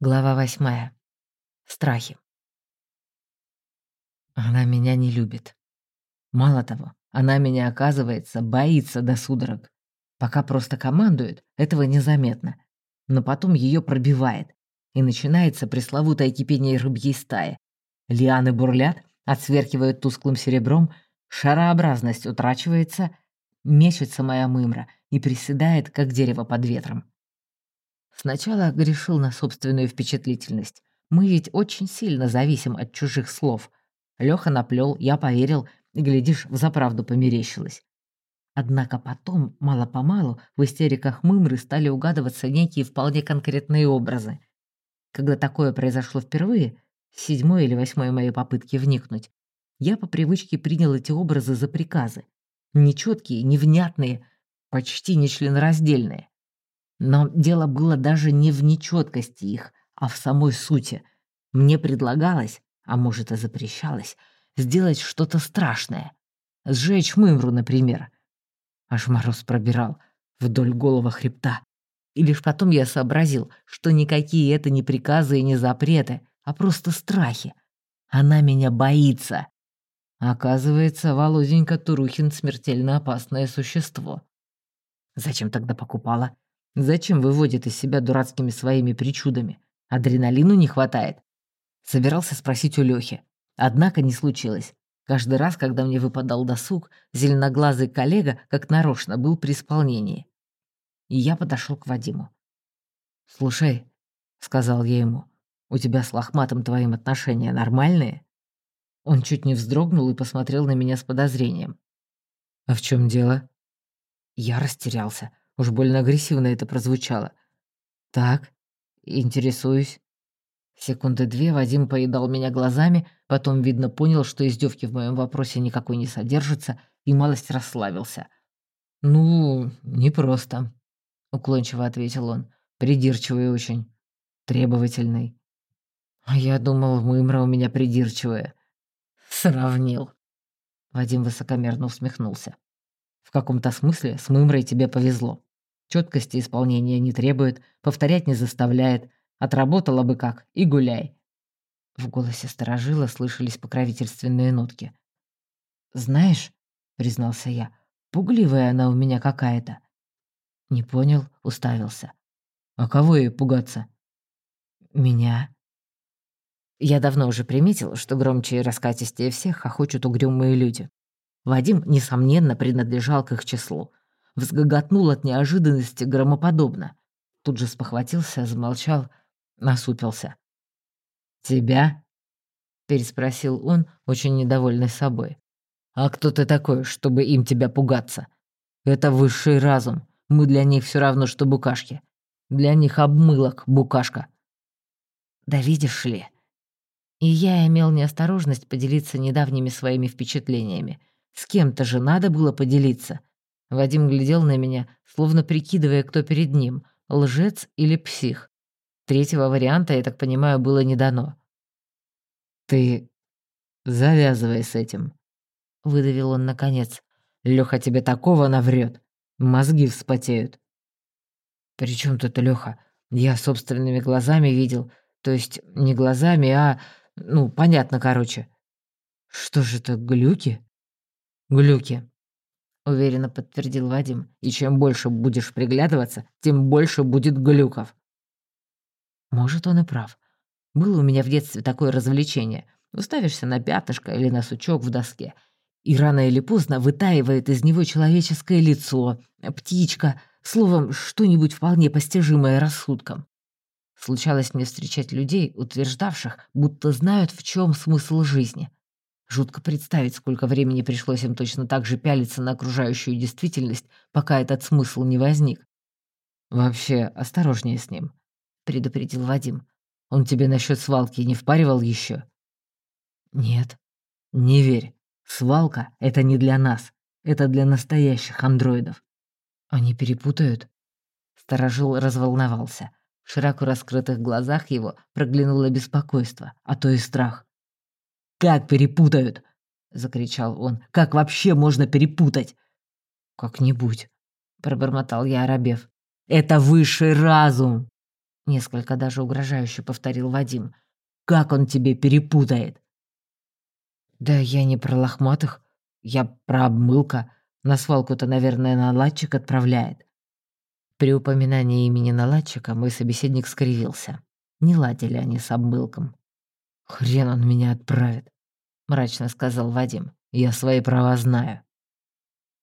Глава восьмая. Страхи. Она меня не любит. Мало того, она меня, оказывается, боится до судорог. Пока просто командует, этого незаметно. Но потом ее пробивает, и начинается пресловутое кипение рыбьей стаи. Лианы бурлят, отсверкивают тусклым серебром, шарообразность утрачивается, мечется моя мымра и приседает, как дерево под ветром. Сначала грешил на собственную впечатлительность. Мы ведь очень сильно зависим от чужих слов. Лёха наплел, я поверил, и, глядишь, взаправду померещилось. Однако потом, мало-помалу, в истериках Мымры стали угадываться некие вполне конкретные образы. Когда такое произошло впервые, седьмой или восьмой моей попытки вникнуть, я по привычке принял эти образы за приказы. Нечеткие, невнятные, почти нечленораздельные. Но дело было даже не в нечеткости их, а в самой сути. Мне предлагалось, а может и запрещалось, сделать что-то страшное. Сжечь мымру, например. Аж мороз пробирал вдоль голого хребта. И лишь потом я сообразил, что никакие это не приказы и не запреты, а просто страхи. Она меня боится. Оказывается, Володенька Турухин смертельно опасное существо. Зачем тогда покупала? Зачем выводит из себя дурацкими своими причудами? Адреналину не хватает. Собирался спросить у Лёхи. Однако не случилось. Каждый раз, когда мне выпадал досуг, зеленоглазый коллега, как нарочно, был при исполнении. И я подошел к Вадиму. «Слушай», — сказал я ему, — «у тебя с лохматом твоим отношения нормальные?» Он чуть не вздрогнул и посмотрел на меня с подозрением. «А в чем дело?» Я растерялся. Уж больно агрессивно это прозвучало. «Так, интересуюсь». Секунды две Вадим поедал меня глазами, потом, видно, понял, что издевки в моем вопросе никакой не содержится, и малость расслабился. «Ну, непросто», — уклончиво ответил он. «Придирчивый очень. Требовательный». «А я думал, мымра у меня придирчивая». «Сравнил». Вадим высокомерно усмехнулся. «В каком-то смысле с мымрой тебе повезло. Четкости исполнения не требует, повторять не заставляет. Отработала бы как, и гуляй. В голосе сторожила слышались покровительственные нотки. «Знаешь», — признался я, — «пугливая она у меня какая-то». Не понял, уставился. «А кого ей пугаться?» «Меня». Я давно уже приметил, что громче и раскатистее всех охочут угрюмые люди. Вадим, несомненно, принадлежал к их числу взгоготнул от неожиданности громоподобно. Тут же спохватился, замолчал, насупился. «Тебя?» — переспросил он, очень недовольный собой. «А кто ты такой, чтобы им тебя пугаться? Это высший разум. Мы для них все равно, что букашки. Для них обмылок, букашка». «Да видишь ли...» И я имел неосторожность поделиться недавними своими впечатлениями. С кем-то же надо было поделиться. Вадим глядел на меня, словно прикидывая, кто перед ним, лжец или псих. Третьего варианта, я так понимаю, было не дано. «Ты завязывай с этим», — выдавил он наконец. «Лёха тебе такого наврёт. Мозги вспотеют». «При чём тут Лёха? Я собственными глазами видел. То есть не глазами, а... Ну, понятно, короче». «Что же это, глюки?» «Глюки», уверенно подтвердил Вадим. И чем больше будешь приглядываться, тем больше будет глюков. Может, он и прав. Было у меня в детстве такое развлечение. Уставишься на пятышко или на сучок в доске, и рано или поздно вытаивает из него человеческое лицо, птичка, словом, что-нибудь вполне постижимое рассудком. Случалось мне встречать людей, утверждавших, будто знают, в чем смысл жизни. Жутко представить, сколько времени пришлось им точно так же пялиться на окружающую действительность, пока этот смысл не возник. «Вообще, осторожнее с ним», — предупредил Вадим. «Он тебе насчет свалки не впаривал еще? «Нет». «Не верь. Свалка — это не для нас. Это для настоящих андроидов». «Они перепутают?» Сторожил разволновался. В широко раскрытых глазах его проглянуло беспокойство, а то и страх. «Как перепутают?» — закричал он. «Как вообще можно перепутать?» «Как-нибудь», — пробормотал я, оробев. «Это высший разум!» несколько даже угрожающе повторил Вадим. «Как он тебе перепутает?» «Да я не про лохматых, я про обмылка. На свалку-то, наверное, наладчик отправляет». При упоминании имени наладчика мой собеседник скривился. Не ладили они с обмылком. «Хрен он меня отправит», — мрачно сказал Вадим. «Я свои права знаю».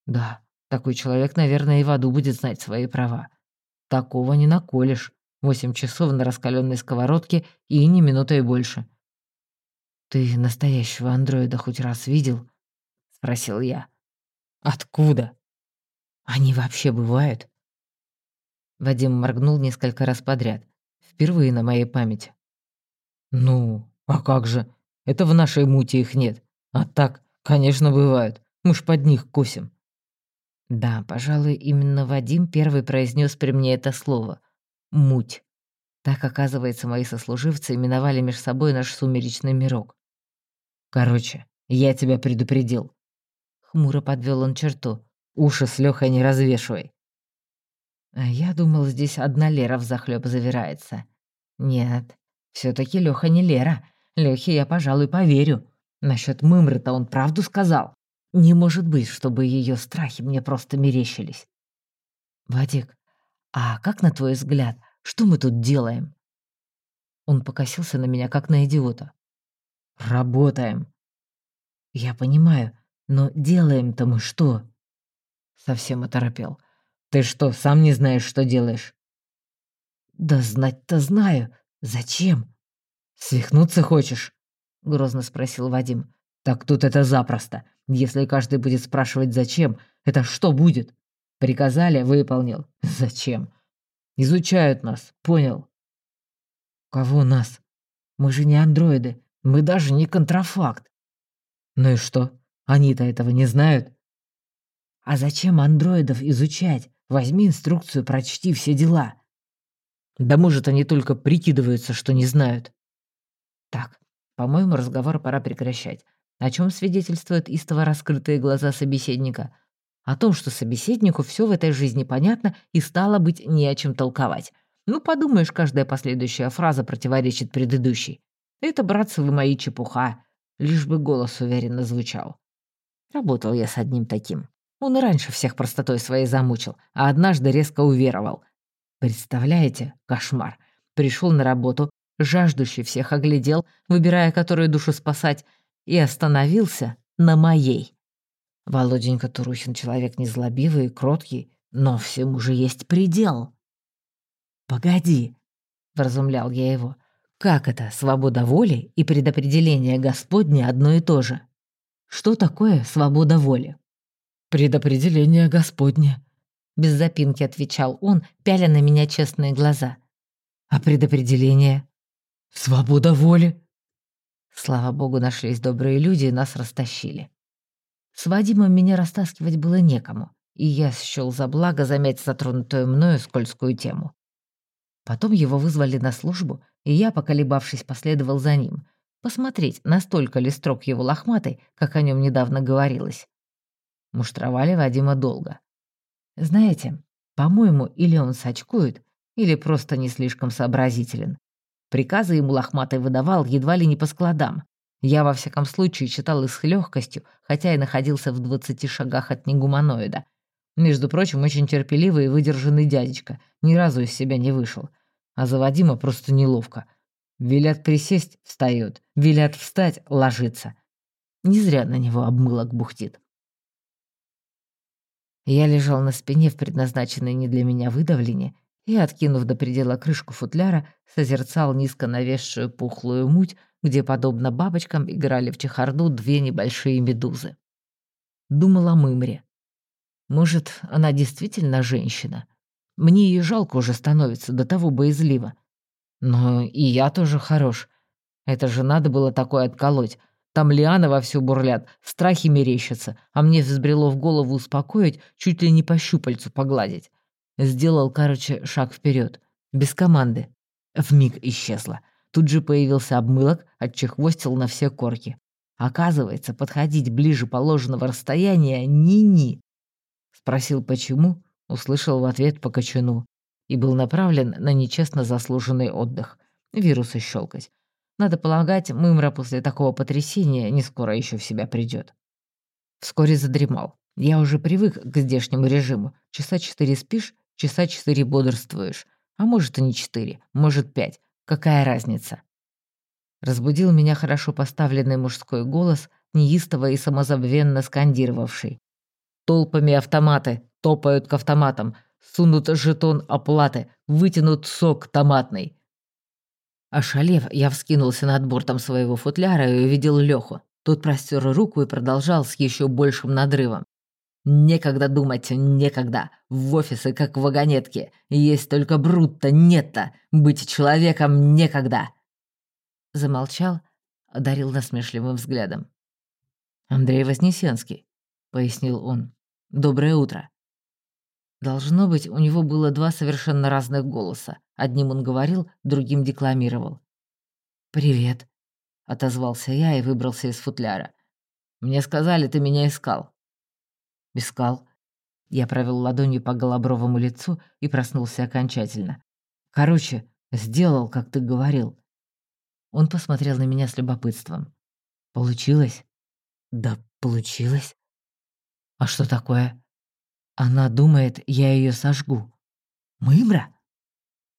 «Да, такой человек, наверное, и в аду будет знать свои права. Такого не наколешь. Восемь часов на раскаленной сковородке и ни минуты и больше. «Ты настоящего андроида хоть раз видел?» — спросил я. «Откуда?» «Они вообще бывают?» Вадим моргнул несколько раз подряд. Впервые на моей памяти. «Ну, а как же? Это в нашей муте их нет. А так, конечно, бывают. Мы ж под них косим». Да, пожалуй, именно Вадим первый произнес при мне это слово. «Муть». Так, оказывается, мои сослуживцы именовали между собой наш сумеречный мирок. «Короче, я тебя предупредил». Хмуро подвел он черту. «Уши с Лёхой не развешивай». А я думал, здесь одна Лера взахлёб завирается. Нет, все таки Лёха не Лера. Лёхе я, пожалуй, поверю. Насчёт Мымры-то он правду сказал. Не может быть, чтобы ее страхи мне просто мерещились. «Вадик, а как, на твой взгляд, что мы тут делаем?» Он покосился на меня, как на идиота. «Работаем». «Я понимаю, но делаем-то мы что?» Совсем оторопел. «Ты что, сам не знаешь, что делаешь?» «Да знать-то знаю. Зачем?» «Свихнуться хочешь?» — грозно спросил Вадим. «Так тут это запросто. Если каждый будет спрашивать «зачем?», это что будет? Приказали, выполнил. Зачем? Изучают нас, понял? Кого нас? Мы же не андроиды, мы даже не контрафакт. Ну и что? Они-то этого не знают. А зачем андроидов изучать? Возьми инструкцию, прочти все дела. Да может, они только прикидываются, что не знают. Так, по-моему, разговор пора прекращать. О чем свидетельствуют истово раскрытые глаза собеседника? О том, что собеседнику все в этой жизни понятно и стало быть не о чем толковать. Ну, подумаешь, каждая последующая фраза противоречит предыдущей. Это, братцы, вы мои чепуха. Лишь бы голос уверенно звучал. Работал я с одним таким. Он и раньше всех простотой своей замучил, а однажды резко уверовал. Представляете, кошмар. Пришел на работу, жаждущий всех оглядел, выбирая, которую душу спасать, и остановился на моей. Володенька Турухин человек незлобивый и кроткий, но всему же есть предел. «Погоди», — вразумлял я его, — «как это свобода воли и предопределение Господне одно и то же? Что такое свобода воли?» «Предопределение Господне», — без запинки отвечал он, пяля на меня честные глаза. «А предопределение?» «Свобода воли», Слава богу, нашлись добрые люди и нас растащили. С Вадимом меня растаскивать было некому, и я счёл за благо замять затронутую мною скользкую тему. Потом его вызвали на службу, и я, поколебавшись, последовал за ним, посмотреть, настолько ли строг его лохматый, как о нем недавно говорилось. Муштровали Вадима долго. Знаете, по-моему, или он сачкует, или просто не слишком сообразителен. Приказы ему лохматый выдавал едва ли не по складам. Я, во всяком случае, читал их с легкостью, хотя и находился в двадцати шагах от негуманоида. Между прочим, очень терпеливый и выдержанный дядечка, ни разу из себя не вышел. А за Вадима просто неловко. Велят присесть — встает, велят встать — ложится. Не зря на него обмылок бухтит. Я лежал на спине в предназначенной не для меня выдавлении и, откинув до предела крышку футляра, созерцал низко навесшую пухлую муть, где, подобно бабочкам, играли в чехарду две небольшие медузы. Думал о Мымре. Может, она действительно женщина? Мне ее жалко уже становится, до того боязливо. Но и я тоже хорош. Это же надо было такое отколоть. Там лианы вовсю бурлят, страхи мерещатся, а мне взбрело в голову успокоить, чуть ли не по щупальцу погладить. Сделал, короче, шаг вперед, без команды. Вмиг исчезла. Тут же появился обмылок, отчехвостил на все корки. Оказывается, подходить ближе положенного расстояния ни-ни. Спросил, почему, услышал в ответ по кочану. и был направлен на нечестно заслуженный отдых. Вирусы щелкать. Надо полагать, Мымра после такого потрясения не скоро еще в себя придет. Вскоре задремал. Я уже привык к здешнему режиму. Часа четыре спишь, часа четыре бодрствуешь. А может и не четыре, может пять. Какая разница? Разбудил меня хорошо поставленный мужской голос, неистово и самозабвенно скандировавший. Толпами автоматы, топают к автоматам, сунут жетон оплаты, вытянут сок томатный. Ошалев, я вскинулся над бортом своего футляра и увидел Лёху. Тот простер руку и продолжал с еще большим надрывом. «Некогда думать, некогда. В офисы, как в вагонетке. Есть только брутто, нет-то. Быть человеком некогда». Замолчал, одарил насмешливым взглядом. «Андрей Вознесенский», — пояснил он. «Доброе утро». Должно быть, у него было два совершенно разных голоса. Одним он говорил, другим декламировал. «Привет», — отозвался я и выбрался из футляра. «Мне сказали, ты меня искал». «Искал». Я провел ладонью по голобровому лицу и проснулся окончательно. «Короче, сделал, как ты говорил». Он посмотрел на меня с любопытством. «Получилось?» «Да, получилось». «А что такое?» «Она думает, я ее сожгу». «Мымра?»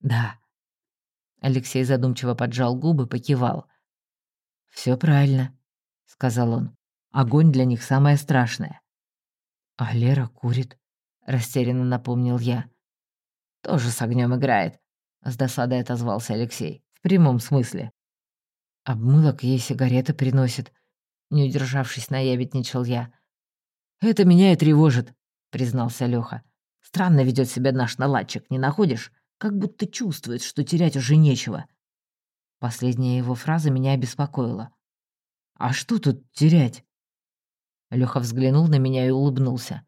«Да». Алексей задумчиво поджал губы, покивал. Все правильно», — сказал он. «Огонь для них самое страшное». «А Лера курит», — растерянно напомнил я. «Тоже с огнем играет», — с досадой отозвался Алексей. «В прямом смысле». «Обмылок ей сигареты приносит», — не удержавшись, наябедничал я. «Это меня и тревожит», — признался Лёха. «Странно ведет себя наш наладчик, не находишь? Как будто чувствует, что терять уже нечего». Последняя его фраза меня обеспокоила. «А что тут терять?» Лёха взглянул на меня и улыбнулся.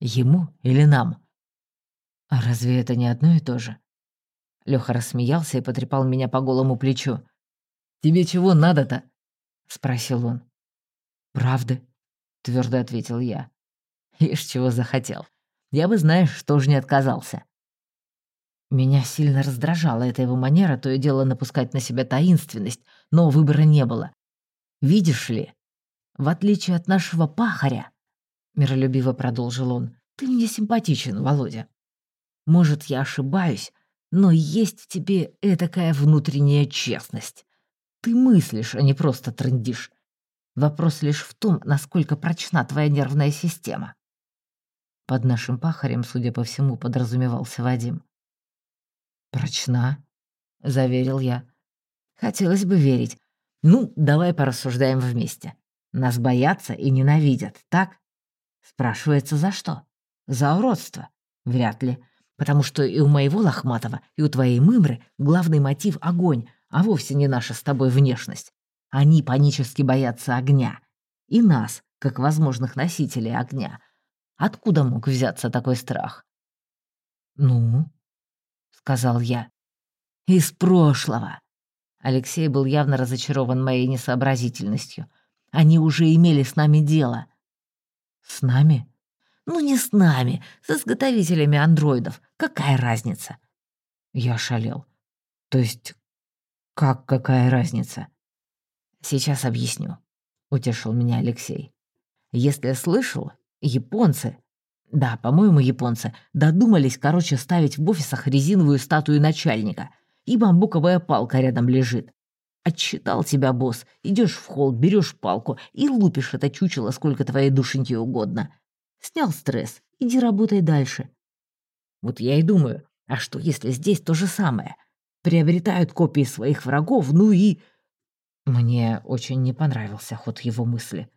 «Ему или нам?» «А разве это не одно и то же?» Лёха рассмеялся и потрепал меня по голому плечу. «Тебе чего надо-то?» — спросил он. «Правды», — твердо ответил я. «Ишь, чего захотел. Я бы, знаешь, тоже не отказался». Меня сильно раздражала эта его манера то и дело напускать на себя таинственность, но выбора не было. «Видишь ли, в отличие от нашего пахаря, — миролюбиво продолжил он, — ты мне симпатичен, Володя. Может, я ошибаюсь, но есть в тебе этакая внутренняя честность. Ты мыслишь, а не просто трындишь. Вопрос лишь в том, насколько прочна твоя нервная система. Под нашим пахарем, судя по всему, подразумевался Вадим. «Прочна», — заверил я. «Хотелось бы верить. Ну, давай порассуждаем вместе. Нас боятся и ненавидят, так?» Спрашивается, за что? За уродство? Вряд ли. Потому что и у моего Лохматова, и у твоей Мымры главный мотив — огонь, а вовсе не наша с тобой внешность. Они панически боятся огня. И нас, как возможных носителей огня. Откуда мог взяться такой страх? «Ну?» сказал я. «Из прошлого». Алексей был явно разочарован моей несообразительностью. Они уже имели с нами дело. «С нами?» «Ну, не с нами, с изготовителями андроидов. Какая разница?» Я шалел. «То есть, как какая разница?» «Сейчас объясню», — утешил меня Алексей. «Если слышал, японцы да, по-моему, японцы додумались, короче, ставить в офисах резиновую статую начальника. И бамбуковая палка рядом лежит. Отчитал тебя босс, идешь в холл, берешь палку и лупишь это чучело сколько твоей душеньки угодно. Снял стресс, иди работай дальше. Вот я и думаю, а что если здесь то же самое? Приобретают копии своих врагов, ну и... Мне очень не понравился ход его мысли.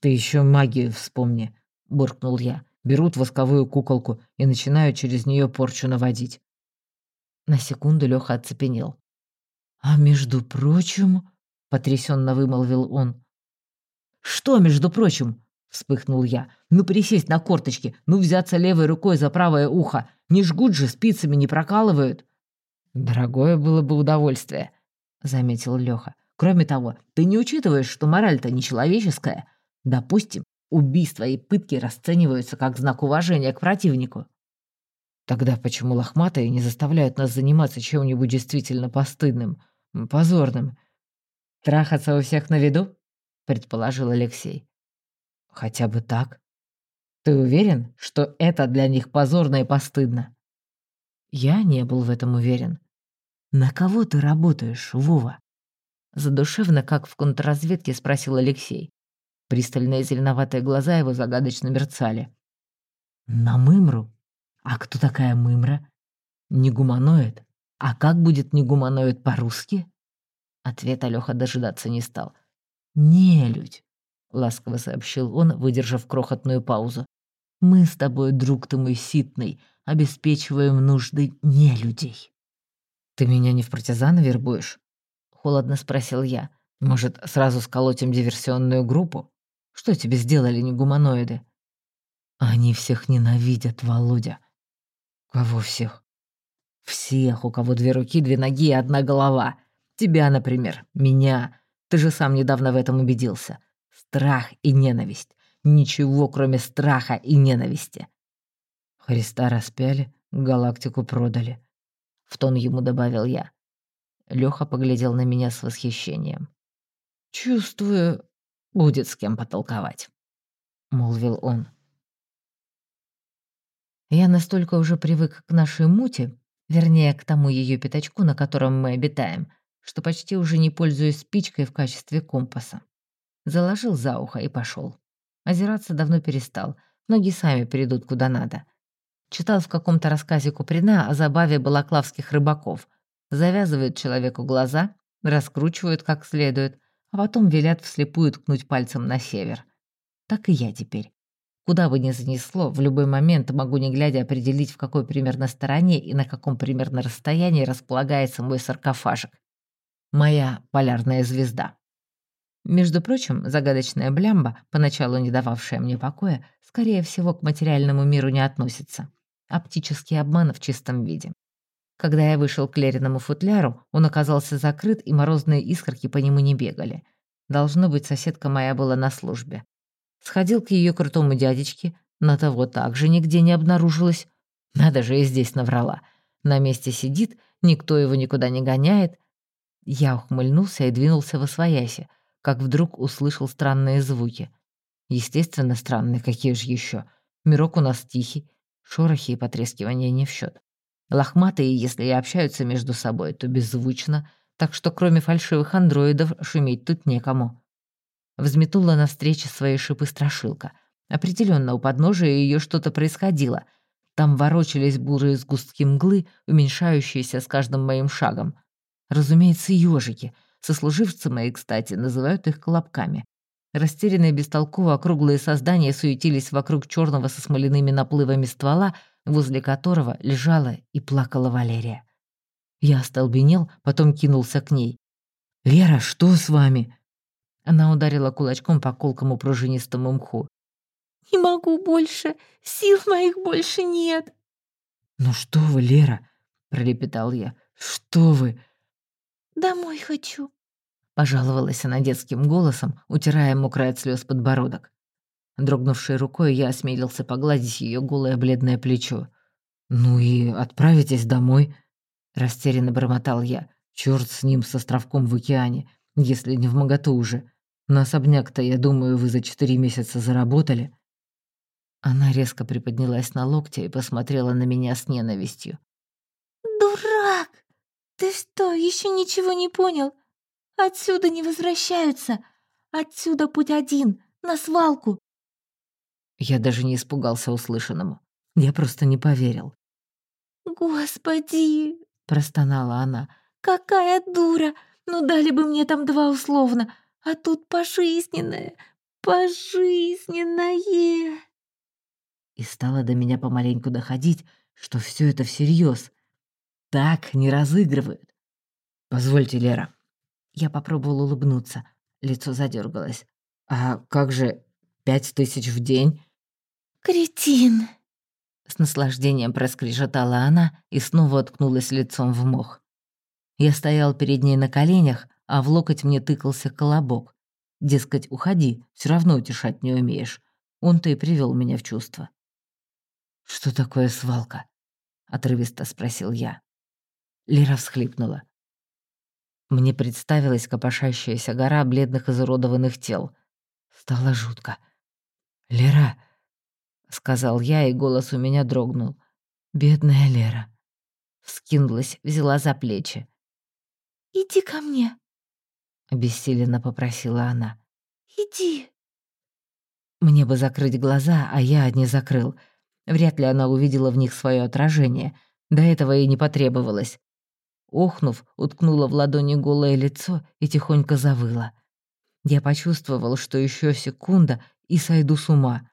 «Ты еще магию вспомни», — буркнул я. Берут восковую куколку и начинают через нее порчу наводить. На секунду Леха оцепенел. «А между прочим...» — потрясенно вымолвил он. «Что, между прочим?» — вспыхнул я. «Ну присесть на корточки, ну взяться левой рукой за правое ухо. Не жгут же, спицами не прокалывают». «Дорогое было бы удовольствие», — заметил Леха. «Кроме того, ты не учитываешь, что мораль-то нечеловеческая. Допустим, Убийства и пытки расцениваются как знак уважения к противнику. Тогда почему лохматые не заставляют нас заниматься чем-нибудь действительно постыдным, позорным? Трахаться у всех на виду? предположил Алексей. Хотя бы так. Ты уверен, что это для них позорно и постыдно? Я не был в этом уверен. На кого ты работаешь, Вова? Задушевно, как в контрразведке, спросил Алексей. Пристальные зеленоватые глаза его загадочно мерцали. «На Мымру? А кто такая Мымра? Не гуманоид? А как будет не гуманоид по-русски?» Ответа Лёха дожидаться не стал. «Нелюдь», — ласково сообщил он, выдержав крохотную паузу. «Мы с тобой, друг ты мой ситный, обеспечиваем нужды нелюдей». «Ты меня не в партизаны вербуешь?» — холодно спросил я. «Может, сразу сколотим диверсионную группу? Что тебе сделали негуманоиды?» «Они всех ненавидят, Володя». «Кого всех?» «Всех, у кого две руки, две ноги и одна голова. Тебя, например, меня. Ты же сам недавно в этом убедился. Страх и ненависть. Ничего, кроме страха и ненависти». Христа распяли, галактику продали. В тон ему добавил я. Лёха поглядел на меня с восхищением. «Чувствую, будет с кем потолковать», — молвил он. Я настолько уже привык к нашей муте, вернее, к тому ее пятачку, на котором мы обитаем, что почти уже не пользуюсь спичкой в качестве компаса. Заложил за ухо и пошел. Озираться давно перестал, ноги сами перейдут куда надо. Читал в каком-то рассказе Куприна о забаве балаклавских рыбаков. Завязывают человеку глаза, раскручивают как следует, а потом велят вслепую ткнуть пальцем на север. Так и я теперь. Куда бы ни занесло, в любой момент могу не глядя определить, в какой примерно стороне и на каком примерно расстоянии располагается мой саркофажик. Моя полярная звезда. Между прочим, загадочная блямба, поначалу не дававшая мне покоя, скорее всего, к материальному миру не относится. Оптический обман в чистом виде. Когда я вышел к Лериному футляру, он оказался закрыт, и морозные искорки по нему не бегали. Должно быть, соседка моя была на службе. Сходил к ее крутому дядечке, но того также нигде не обнаружилось. Надо же, и здесь наврала. На месте сидит, никто его никуда не гоняет. Я ухмыльнулся и двинулся во свояси, как вдруг услышал странные звуки. Естественно, странные, какие же еще. Мирок у нас тихий, шорохи и потрескивания не в счет. Лохматые, если и общаются между собой, то беззвучно, так что кроме фальшивых андроидов шуметь тут некому взметнула навстречу свои шипы страшилка. Определенно у подножия ее что-то происходило. Там ворочались бурые сгустки мглы, уменьшающиеся с каждым моим шагом. Разумеется, ежики. Сослуживцы мои, кстати, называют их колобками. Растерянные бестолково округлые создания суетились вокруг черного со смоляными наплывами ствола, возле которого лежала и плакала Валерия. Я остолбенел, потом кинулся к ней. «Лера, что с вами?» Она ударила кулачком по колкому пружинистому мху. «Не могу больше! Сил моих больше нет!» «Ну что вы, Лера!» — пролепетал я. «Что вы?» «Домой хочу!» — пожаловалась она детским голосом, утирая мокрый от слез подбородок. Дрогнувшей рукой я осмелился погладить ее голое бледное плечо. «Ну и отправитесь домой», — растерянно бормотал я. «Чёрт с ним, с островком в океане, если не в моготу уже. На особняк-то, я думаю, вы за четыре месяца заработали». Она резко приподнялась на локте и посмотрела на меня с ненавистью. «Дурак! Ты что, еще ничего не понял? Отсюда не возвращаются. Отсюда путь один, на свалку». Я даже не испугался услышанному. Я просто не поверил. «Господи!» — простонала она. «Какая дура! Ну дали бы мне там два условно, а тут пожизненное, пожизненное. И стало до меня помаленьку доходить, что все это всерьез. Так не разыгрывают. Позвольте, Лера. Я попробовал улыбнуться. Лицо задергалось. А как же пять тысяч в день? Кретин! С наслаждением проскрежетала она и снова уткнулась лицом в мох. Я стоял перед ней на коленях, а в локоть мне тыкался колобок. Дескать, уходи, все равно утешать не умеешь. Он-то и привел меня в чувство. Что такое свалка? — отрывисто спросил я. Лера всхлипнула. Мне представилась копошащаяся гора бледных изуродованных тел. Стало жутко. «Лера!» — сказал я, и голос у меня дрогнул. «Бедная Лера!» Вскинулась, взяла за плечи. «Иди ко мне!» — обессиленно попросила она. «Иди!» Мне бы закрыть глаза, а я не закрыл. Вряд ли она увидела в них свое отражение. До этого и не потребовалось. Охнув, уткнула в ладони голое лицо и тихонько завыла. Я почувствовал, что еще секунда и сойду с ума.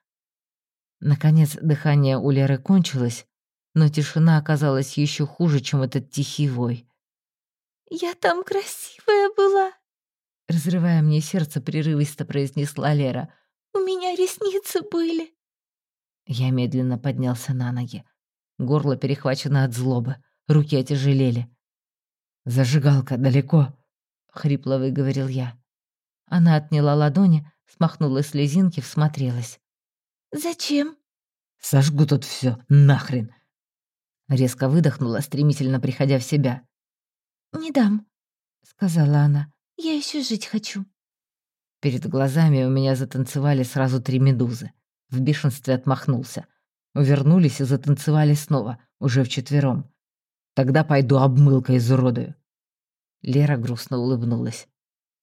Наконец дыхание у Леры кончилось, но тишина оказалась еще хуже, чем этот тихий вой. «Я там красивая была», — разрывая мне сердце, прерывисто произнесла Лера. У меня ресницы были». Я медленно поднялся на ноги. Горло перехвачено от злобы, руки отяжелели. «Зажигалка далеко?» — хрипло выговорил я. Она отняла ладони, смахнула слезинки, всмотрелась. «Зачем?» «Сожгу тут все, нахрен!» Резко выдохнула, стремительно приходя в себя. «Не дам», — сказала она. «Я еще жить хочу». Перед глазами у меня затанцевали сразу три медузы. В бешенстве отмахнулся. Увернулись и затанцевали снова, уже вчетвером. Тогда пойду обмылкой изуродую. Лера грустно улыбнулась.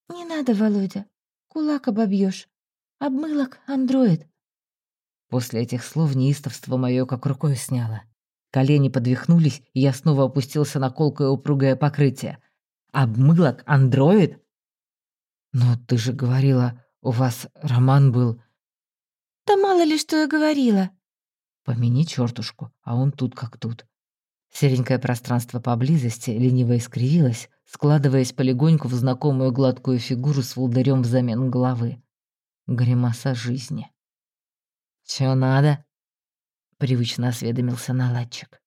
«Не надо, Володя. Кулак обобьешь. Обмылок — андроид». После этих слов неистовство мое как рукой сняло. Колени подвихнулись, и я снова опустился на колкое упругое покрытие. «Обмылок — андроид?» «Но ты же говорила, у вас роман был...» «Да мало ли, что я говорила!» «Помяни чертушку, а он тут как тут». Серенькое пространство поблизости лениво искривилось, складываясь полегоньку в знакомую гладкую фигуру с волдырем взамен головы. Гримаса жизни. «Чё надо?» — привычно осведомился наладчик.